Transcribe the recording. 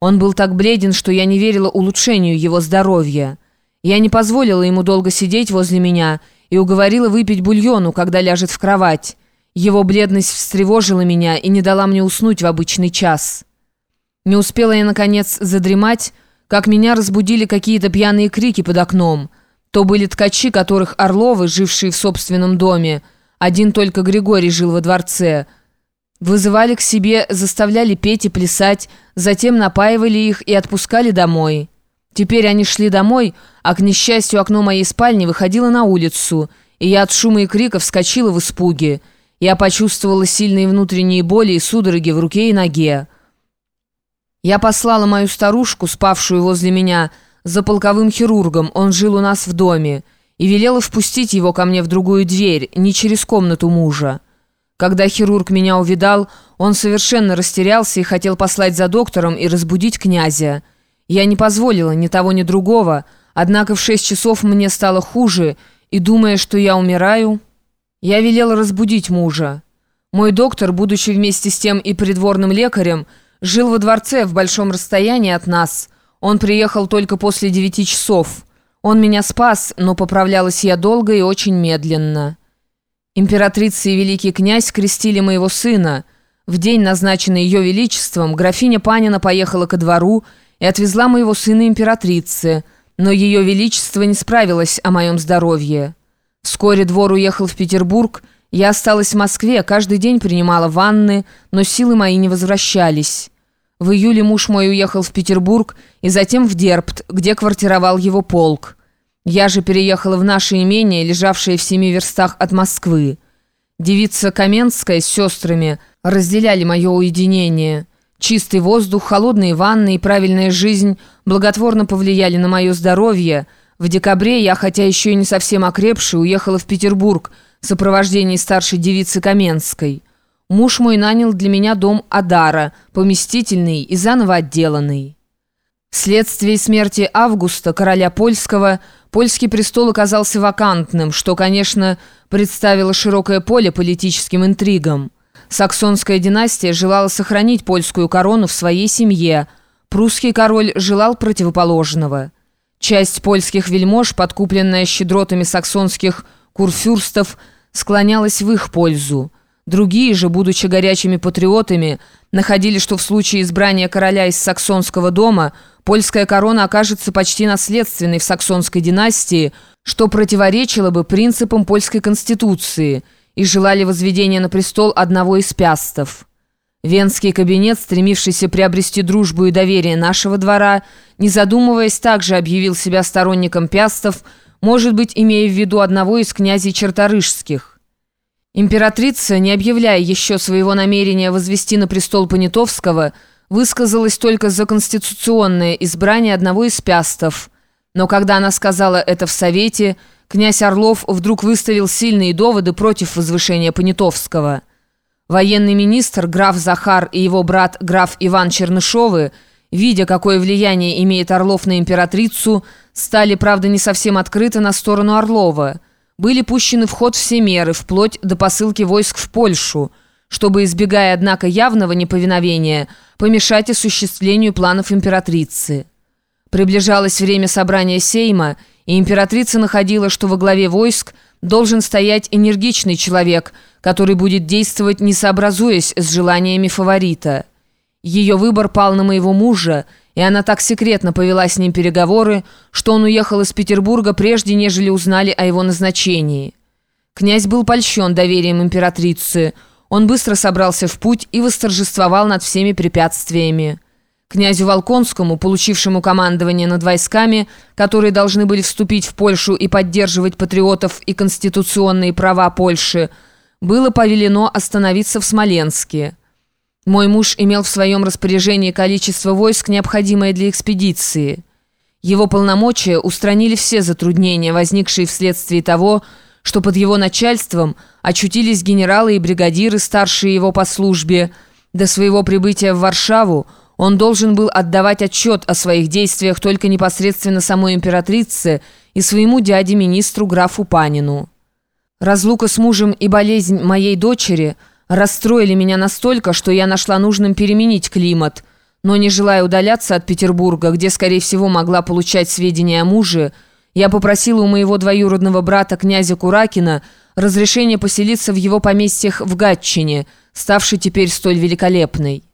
Он был так бледен, что я не верила улучшению его здоровья. Я не позволила ему долго сидеть возле меня и уговорила выпить бульону, когда ляжет в кровать. Его бледность встревожила меня и не дала мне уснуть в обычный час. Не успела я, наконец, задремать, как меня разбудили какие-то пьяные крики под окном. То были ткачи, которых Орловы, жившие в собственном доме, один только Григорий жил во дворце, вызывали к себе, заставляли петь и плясать, затем напаивали их и отпускали домой. Теперь они шли домой, а, к несчастью, окно моей спальни выходило на улицу, и я от шума и криков вскочила в испуге. Я почувствовала сильные внутренние боли и судороги в руке и ноге. Я послала мою старушку, спавшую возле меня, за полковым хирургом, он жил у нас в доме, и велела впустить его ко мне в другую дверь, не через комнату мужа. Когда хирург меня увидал, он совершенно растерялся и хотел послать за доктором и разбудить князя. Я не позволила ни того, ни другого, однако в шесть часов мне стало хуже, и, думая, что я умираю, я велела разбудить мужа. Мой доктор, будучи вместе с тем и придворным лекарем, Жил во дворце в большом расстоянии от нас. Он приехал только после девяти часов. Он меня спас, но поправлялась я долго и очень медленно. Императрица и великий князь крестили моего сына. В день, назначенный ее величеством, графиня Панина поехала ко двору и отвезла моего сына императрице, но ее величество не справилось о моем здоровье. Вскоре двор уехал в Петербург, я осталась в Москве, каждый день принимала ванны, но силы мои не возвращались. В июле муж мой уехал в Петербург и затем в Дербт, где квартировал его полк. Я же переехала в наше имение, лежавшее в семи верстах от Москвы. Девица Каменская с сестрами разделяли мое уединение. Чистый воздух, холодные ванны и правильная жизнь благотворно повлияли на мое здоровье. В декабре я, хотя еще и не совсем окрепший, уехала в Петербург – в сопровождении старшей девицы Каменской. Муж мой нанял для меня дом Адара, поместительный и заново отделанный. Вследствие смерти Августа, короля польского, польский престол оказался вакантным, что, конечно, представило широкое поле политическим интригам. Саксонская династия желала сохранить польскую корону в своей семье, прусский король желал противоположного. Часть польских вельмож, подкупленная щедротами саксонских курфюрстов склонялась в их пользу. Другие же, будучи горячими патриотами, находили, что в случае избрания короля из саксонского дома польская корона окажется почти наследственной в саксонской династии, что противоречило бы принципам польской конституции, и желали возведения на престол одного из пястов. Венский кабинет, стремившийся приобрести дружбу и доверие нашего двора, не задумываясь, также объявил себя сторонником пястов, может быть, имея в виду одного из князей Черторышских. Императрица, не объявляя еще своего намерения возвести на престол Понятовского, высказалась только за конституционное избрание одного из пястов. Но когда она сказала это в Совете, князь Орлов вдруг выставил сильные доводы против возвышения Понятовского. Военный министр граф Захар и его брат граф Иван Чернышовы – видя, какое влияние имеет Орлов на императрицу, стали, правда, не совсем открыты на сторону Орлова. Были пущены в ход все меры, вплоть до посылки войск в Польшу, чтобы, избегая, однако, явного неповиновения, помешать осуществлению планов императрицы. Приближалось время собрания Сейма, и императрица находила, что во главе войск должен стоять энергичный человек, который будет действовать, не сообразуясь с желаниями фаворита. Ее выбор пал на моего мужа, и она так секретно повела с ним переговоры, что он уехал из Петербурга прежде, нежели узнали о его назначении. Князь был польщен доверием императрицы. Он быстро собрался в путь и восторжествовал над всеми препятствиями. Князю Волконскому, получившему командование над войсками, которые должны были вступить в Польшу и поддерживать патриотов и конституционные права Польши, было повелено остановиться в Смоленске. Мой муж имел в своем распоряжении количество войск, необходимое для экспедиции. Его полномочия устранили все затруднения, возникшие вследствие того, что под его начальством очутились генералы и бригадиры, старшие его по службе. До своего прибытия в Варшаву он должен был отдавать отчет о своих действиях только непосредственно самой императрице и своему дяде-министру графу Панину. Разлука с мужем и болезнь моей дочери – расстроили меня настолько, что я нашла нужным переменить климат. Но не желая удаляться от Петербурга, где, скорее всего, могла получать сведения о муже, я попросила у моего двоюродного брата князя Куракина разрешение поселиться в его поместьях в Гатчине, ставшей теперь столь великолепной.